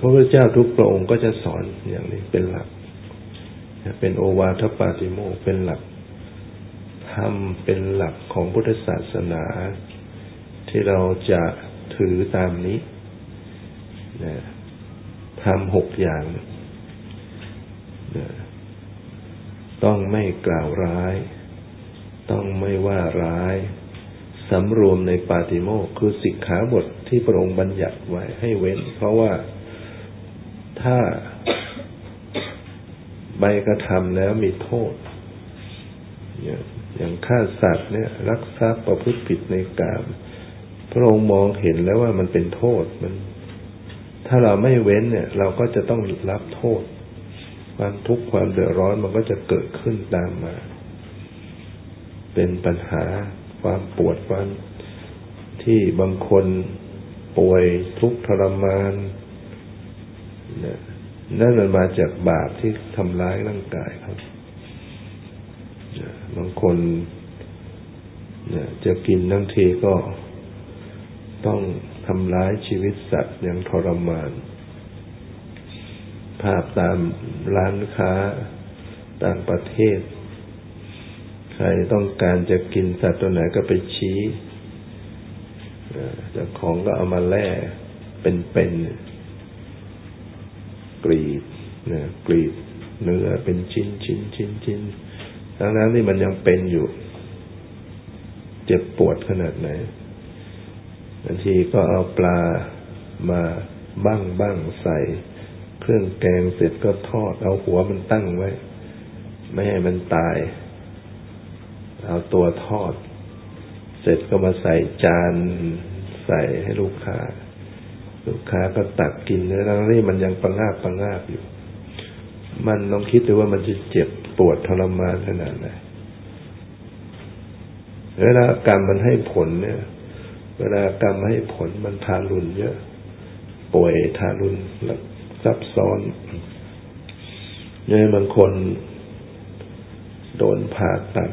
พระพุทธเจ้าทุกพระองค์ก็จะสอนอย่างนี้เป็นหลัก เป็นโอวาทปาติโมเป็นหลัก ทำเป็นหลักของพุทธศาสนา ที่เราจะถือตามนี้นะทำหกอย่างนะต้องไม่กล่าวร้าย ต้องไม่ว่าร้ายสำรวมในปาติโมกคือสิกขาบทที่พระองค์บัญญัติไว้ให้เว้น เพราะว่าถ้าใบกระทำแล้วมีโทษ อย่างฆ่าสัตว์เนี่ย รักทรัพย์ประพฤติผิดในกาม พระองค์มองเห็นแล้วว่ามันเป็นโทษมัน ถ้าเราไม่เว้นเนี่ย เราก็จะต้องรับโทษ ความทุกข์ความเดือดร้อนมันก็จะเกิดขึ้นตามมา เป็นปัญหาความปวดความที่บางคนป่วยทุกข์ทรมานนั่นมันมาจากบาปที่ทำร้ายร่างกายครับ บางคนจะกินทั้งทีก็ต้องทำร้ายชีวิตสัตว์อย่างทรมาน ภาพตามร้านค้าต่างประเทศ ใครต้องการจะกินสัตว์ตัวไหนก็ไปชี้เจ้าของก็เอามาแล่เป็นๆกรีดนะกรีดเนื้อเป็นชิ้นชิ้นชิ้นชิ้น ทั้งนั้นที่มันยังเป็นอยู่ เจ็บปวดขนาดไหนบางทีก็เอาปลามาบ้างบ้างใส่ เครื่องแกงเสร็จก็ทอด เอาหัวมันตั้งไว้ ไม่ให้มันตาย เอาตัวทอด เสร็จก็มาใส่จานใส่ให้ลูกค้า ลูกค้าก็ตักกินเนื้อแล้วนี่มันยังปังาบปังาบอยู่ มันลองคิดดูว่ามันจะเจ็บ ปวดทรมานขนาดไหนเวลากรรมมันให้ผลเนี่ย เวลากรรมให้ผลมันทารุณเยอะ ป่วยทารุณซับซ้อนเนี่ยบางคนโดนผ่าตัด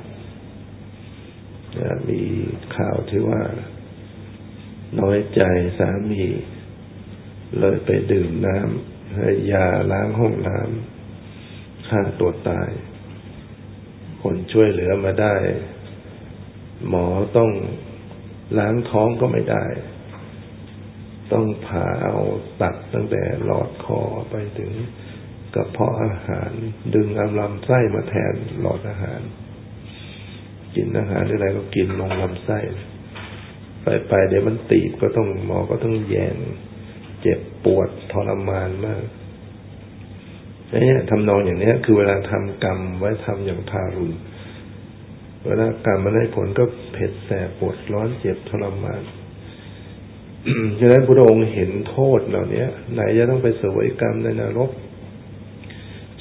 มีข่าวที่ว่า น้อยใจสามี เลยไปดื่มน้ำให้ยาล้างห้องน้ำฆ่าตัวตาย คนช่วยเหลือมาได้ หมอต้องล้างท้องก็ไม่ได้ ต้องผ่าเอาตัดตั้งแต่หลอดคอไปถึงกระเพาะอาหาร ดึงเอาลำไส้มาแทนหลอดอาหาร กินอาหารอะไรก็กินลงลำไส้ ไปไปเดี๋ยวมันตีบก็ต้องหมอก็ต้องแยงเจ็บปวดทรมานมาก นี่ยทำนองอย่างเนี้ย คือเวลาทำกรรมไว้ทำอย่างทารุณเวลากรรมมันให้ผลก็เผ็ดแสบปวดร้อนเจ็บทรมานฉะนั้นพระองค์เห็นโทษเหล่านี้ไหนจะต้องไปเสวยกรรมในนรก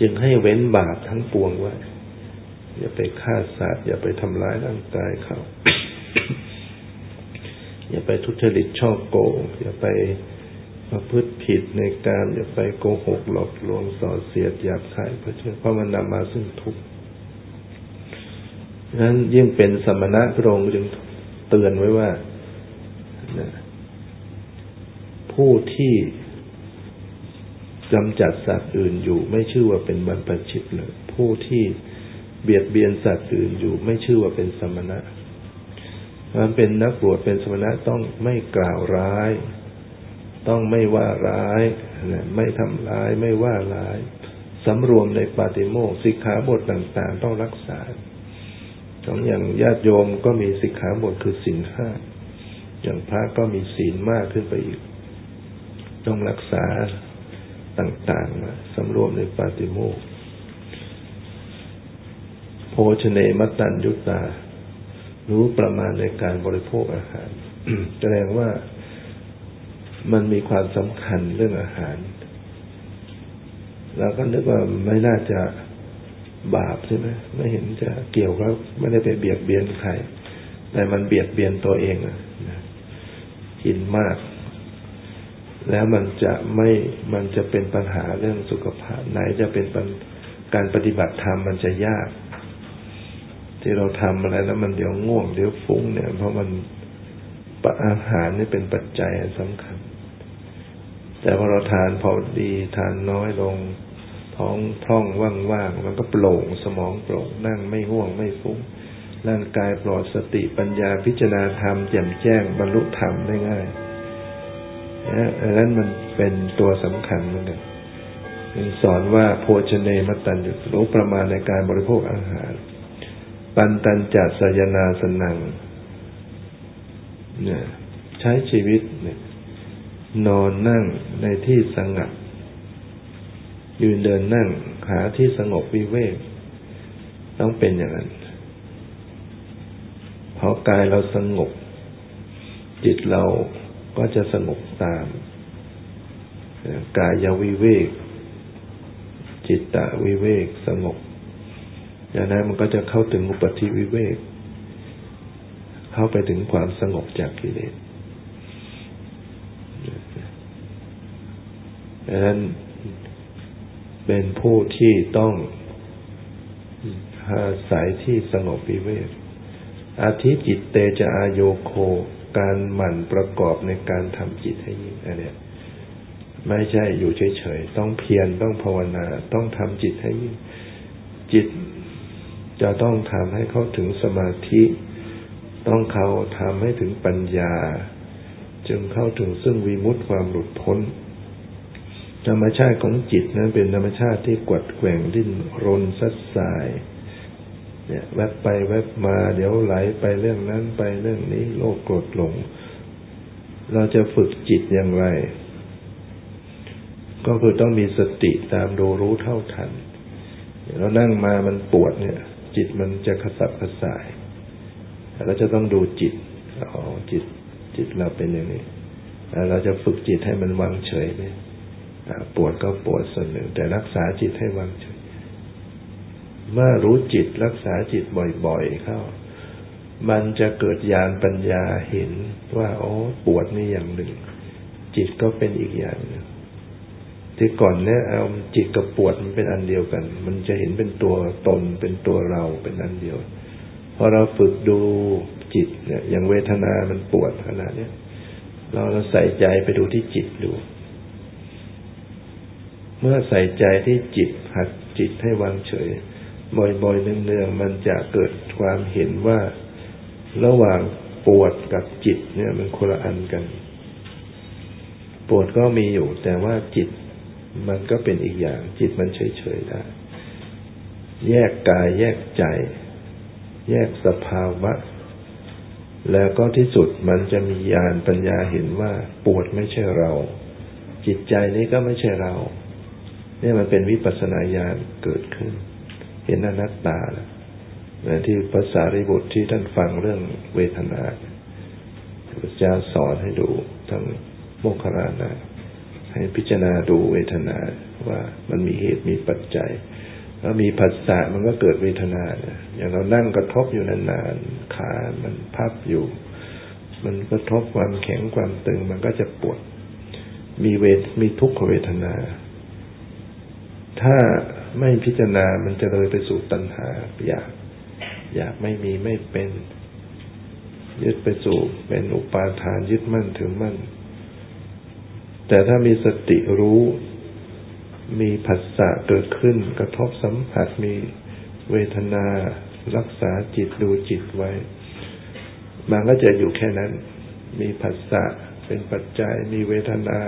จึงให้เว้นบาปทั้งปวงไว้ อย่าไปฆ่าสัตว์อย่าไปทำร้ายร่างกายเขา อย่าไปทุจริตช่อโกงอย่าไป ประพฤติผิดในการอย่าไปโกหกหลอกลวงส่อเสียดหยาบคายเพราะมันนำมาซึ่งทุกข์นั้นยิ่งเป็นสมณะพระองค์จึงเตือนไว้ว่าผู้ที่กำจัดสัตว์อื่นอยู่ ไม่ชื่อว่าเป็นบรรพชิตเลยผู้ที่เบียดเบียนสัตว์อื่นอยู่ ไม่ชื่อว่าเป็นสมณะมันเป็นนักบวชเป็นสมณะต้องไม่กล่าวร้าย ต้องไม่ว่าร้ายไม่ทำร้ายไม่ว่าร้ายสำรวมในปาติโมกสิกขาบทต่าง ๆ ต้องรักษาของอย่างญาติโยมก็มีสิกขาบทคือศีลห้าอย่างพระก็มีศีลมากขึ้นไปอีก ต้องรักษาต่างๆมาสำรวมในปาติโมกโภชเนมตันยุตา รู้ประมาณในการบริโภคอาหาร แสดงว่า มันมีความสำคัญเรื่องอาหารเราก็นึกว่าไม่น่าจะบาปใช่ไหมไม่เห็นจะเกี่ยวกับไม่ได้ไปเบียดเบียนใคร แต่มันเบียดเบียนตัวเองนะกินมาก แล้วมันจะไม่มันจะเป็นปัญหาเรื่องสุขภาพ ไหนจะเป็นการปฏิบัติธรรมมันจะยาก ที่เราทำอะไรแล้วมันเดี๋ยวง่วงเดี๋ยวฟุ้งเนี่ย เพราะมันอาหารนี่เป็นปัจจัยสำคัญ แต่พอเราทานพอดีทานน้อยลง ท้องท่องว่างๆมันก็โปร่งสมองโปร่งนั่งไม่ห่วงไม่ฟุ้งร่างกายปลอดสติปัญญาพิจารณาธรรมแจ่มแจ้งบรรลุธรรมได้ง่ายนะอันนั้นมันเป็นตัวสำคัญเหมือนกันสอนว่าโภชเนมตันอยู่รู้ประมาณในการบริโภคอาหาร ปันตันจัดสยนาสนังเนี่ยใช้ชีวิตเนี่ย นอนนั่งในที่สงัด ยืนเดินนั่งหาที่สงบวิเวก ต้องเป็นอย่างนั้นพอกายเราสงบ จิตเราก็จะสงบตาม กายวิเวก จิตตะวิเวกสงบอย่างนั้นมันก็จะเข้าถึงอุปธิวิเวก เข้าไปถึงความสงบจากกิเลส ดังนั้นเป็นผู้ที่ต้องอาศัยที่สงบวิเวกอาทิจิตเตจะอาโยโค การหมั่นประกอบในการทำจิตให้ยิ่งอันนี้ไม่ใช่อยู่เฉยๆ ต้องเพียรต้องภาวนา ต้องทำจิตให้ยิ่ง จิตจะต้องทำให้เขาถึงสมาธิ ต้องเขาทำให้ถึงปัญญา จึงเข้าถึงซึ่งวิมุตติความหลุดพ้น ธรรมชาติของจิตนั้นเป็นธรรมชาติที่กวัดแกว่งดิ้นรนสัดสาย เนี่ยแวบไปแวบมาเดี๋ยวไหลไปเรื่องนั้นไปเรื่องนี้โลกโกรธหลง เราจะฝึกจิตอย่างไร ก็คือต้องมีสติตามดูรู้เท่าทันเรานั่งมามันปวดเนี่ย จิตมันจะขสับขสายเราจะต้องดูจิตอ๋อจิต จิตเราเป็นอย่างนี้เราจะฝึกจิตให้มันวางเฉยเนี่ย ปวดก็ปวดส่วนหนึ่ง แต่รักษาจิตให้วางเฉยเมื่อรู้จิตรักษาจิตบ่อยๆเข้า มันจะเกิดญาณปัญญาเห็นว่าโอ้ปวดนี่อย่างหนึ่ง จิตก็เป็นอีกอย่างหนึ่งที่ก่อนเนี่ยเอาจิตกับปวดมันเป็นอันเดียวกัน มันจะเห็นเป็นตัวตนเป็นตัวเราเป็นอันเดียวพอเราฝึกดูจิตเนี่ยอย่างเวทนามันปวดขนาดเนี้ยเราเราใส่ใจไปดูที่จิตดู เมื่อใส่ใจที่จิตหัดจิตให้วางเฉย บ่อยๆเนืองๆมันจะเกิดความเห็นว่าระหว่างปวดกับจิตเนี่ยมันคนละอันกัน ปวดก็มีอยู่ แต่ว่าจิตมันก็เป็นอีกอย่าง จิตมันเฉยๆได้ แยกกายแยกใจ แยกสภาวะ แล้วก็ที่สุดมันจะมีญาณปัญญาเห็นว่า ปวดไม่ใช่เรา จิตใจนี้ก็ไม่ใช่เรา นี่มันเป็นวิปัสนาญาณเกิดขึ้น เห็นอนัตตาแล้วที่ภาษาริบุตรที่ท่านฟังเรื่องเวทนาพระเจ้าสอนให้ดูทั้งโมคคารานะให้พิจารณาดูเวทนาว่ามันมีเหตุมีปัจจัยแล้วมีผัสสะมันก็เกิดเวทนาอย่างเรานั่งกระทบอยู่นานๆขามันพับอยู่ มันกระทบความแข็งความตึงมันก็จะปวด มีเวทมีทุกขเวทนา ถ้าไม่พิจารณา มันจะเลยไปสู่ตัณหาอยากอยากไม่มีไม่เป็น ยึดไปสู่เป็นอุปาทานยึดมั่นถือมั่น แต่ถ้ามีสติรู้ มีผัสสะเกิดขึ้น กระทบสัมผัสมีเวทนา รักษาจิตดูจิตไว้ มันก็จะอยู่แค่นั้น มีผัสสะเป็นปัจจัย มีเวทนา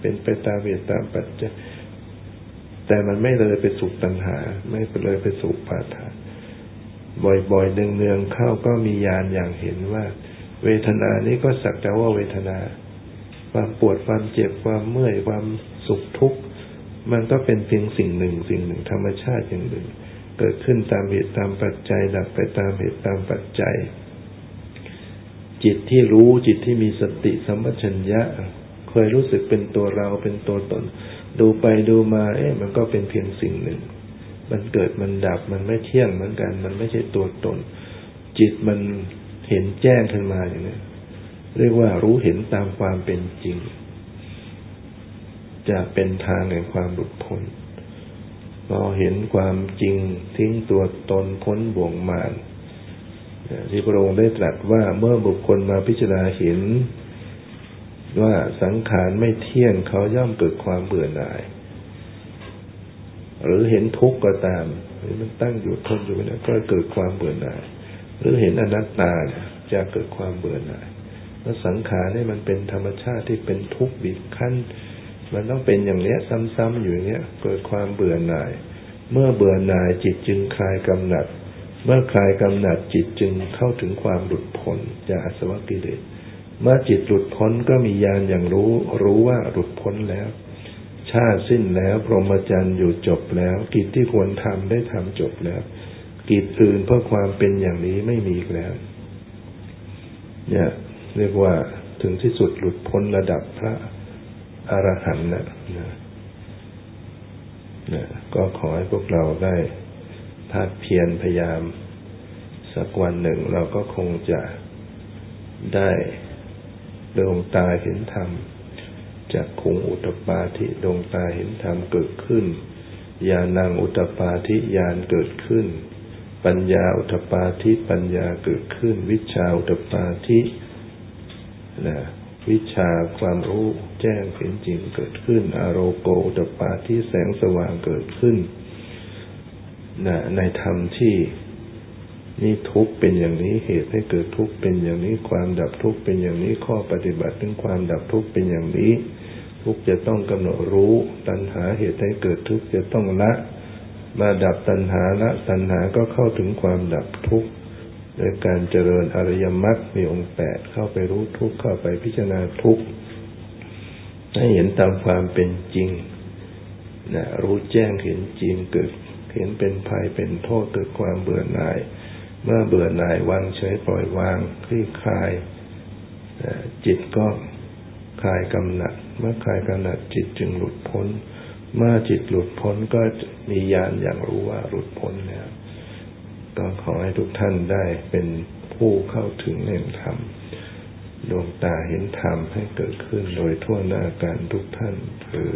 เป็นไปตามเวทตามปัจจัย แต่มันไม่เลยไปสู่ตัณหา ไม่เลยไปสู่ปาทานบ่อยๆเนืองๆเข้าก็มีญาณอย่างเห็นว่า เวทนานี้ก็สักแต่ว่าเวทนา ความปวดความเจ็บความเมื่อยความสุขทุกข์มันก็เป็นเพียงสิ่งหนึ่ง สิ่งหนึ่งธรรมชาติอย่างหนึ่ง เกิดขึ้นตามเหตุตามปัจจัยดับไปตามเหตุตามปัจจัย จิตที่รู้จิตที่มีสติสัมปชัญญะ เคยรู้สึกเป็นตัวเราเป็นตัวตน ดูไปดูมา เอ๊ะมันก็เป็นเพียงสิ่งหนึ่ง มันเกิดมันดับมันไม่เที่ยงเหมือนกัน มันไม่ใช่ตัวตน จิตมันเห็นแจ้งขึ้นมาอย่างนี้เรียกว่ารู้เห็นตามความเป็นจริง จะเป็นทางแห่งความหลุดพ้นพอเห็นความจริงทิ้งตัวตนพ้นบ่วงมารที่พระองค์ได้ตรัสว่าเมื่อบุคคลมาพิจารณาเห็น ว่าสังขารไม่เที่ยงเขาย่อมเกิดความเบื่อหน่าย หรือเห็นทุกข์ก็ตามหรือมันตั้งอยู่ทนอยู่ไม่ก็เกิดความเบื่อหน่าย หรือเห็นอนัตตาจะเกิดความเบื่อหน่ายแล้วสังขารนี่มันเป็นธรรมชาติที่เป็นทุกข์บีบคั้น มันต้องเป็นอย่างเนี้ย ซ้ำๆอยู่อย่างเนี้ย เกิดความเบื่อหน่าย เมื่อเบื่อหน่ายจิตจึงคลายกำหนัด เมื่อคลายกำหนัดจิตจึงเข้าถึงความหลุดพ้นจากอสวกิเลส เมื่อจิตหลุดพ้นก็มีญาณอย่างรู้ รู้ว่าหลุดพ้นแล้ว ชาติสิ้นแล้ว พรหมจรรย์อยู่จบแล้ว กิจที่ควรทำได้ทำจบแล้ว กิจอื่นเพื่อความเป็นอย่างนี้ไม่มีอีกแล้ว เนี่ย เรียกว่าถึงที่สุดหลุดพ้นระดับพระอรหันต์นะนะนะก็ขอให้พวกเราได้ภาคเพียรพยายาม สักวันหนึ่งเราก็คงจะได้ ดวงตาเห็นธรรมจากคงอุตปาทิดวงตาเห็นธรรมเกิดขึ้นญาณังอุตปาทิญาณเกิดขึ้น ปัญญาอุตปาทิปัญญาเกิดขึ้น วิชาอุตปาทินะวิชาความรู้แจ้งเห็นจริงเกิดขึ้น อารโกอุตปาทิแสงสว่างเกิดขึ้นนะในธรรมที่ นี่ทุกเป็นอย่างนี้เหตุให้เกิดทุกเป็นอย่างนี้ความดับทุกเป็นอย่างนี้ข้อปฏิบัติถึงความดับทุกเป็นอย่างนี้ ทุกจะต้องกำหนดรู้ ตัณหาเหตุให้เกิดทุกจะต้องละ มาดับตัณหาละตัณหาก็เข้าถึงความดับทุกข์โดยการเจริญอริยมรรคมีองค์แปดเข้าไปรู้ทุกเข้าไปพิจารณาทุกให้เห็นตามความเป็นจริงนะรู้แจ้งเห็นจริงเกิดเห็นเป็นภัยเป็นโทษเกิดความเบื่อหน่าย เมื่อเบื่อหน่ายวางเฉยปล่อยวางคลี่คลายจิตก็คลายกำหนัด เมื่อคลายกำหนัดจิตจึงหลุดพ้น เมื่อจิตหลุดพ้นก็มีญาณอย่างรู้ว่าหลุดพ้นแล้วก็ขอให้ทุกท่านได้เป็นผู้เข้าถึงแห่งธรรมดวงตาเห็นธรรมให้เกิดขึ้นโดยทั่วหน้าการทุกท่านคือ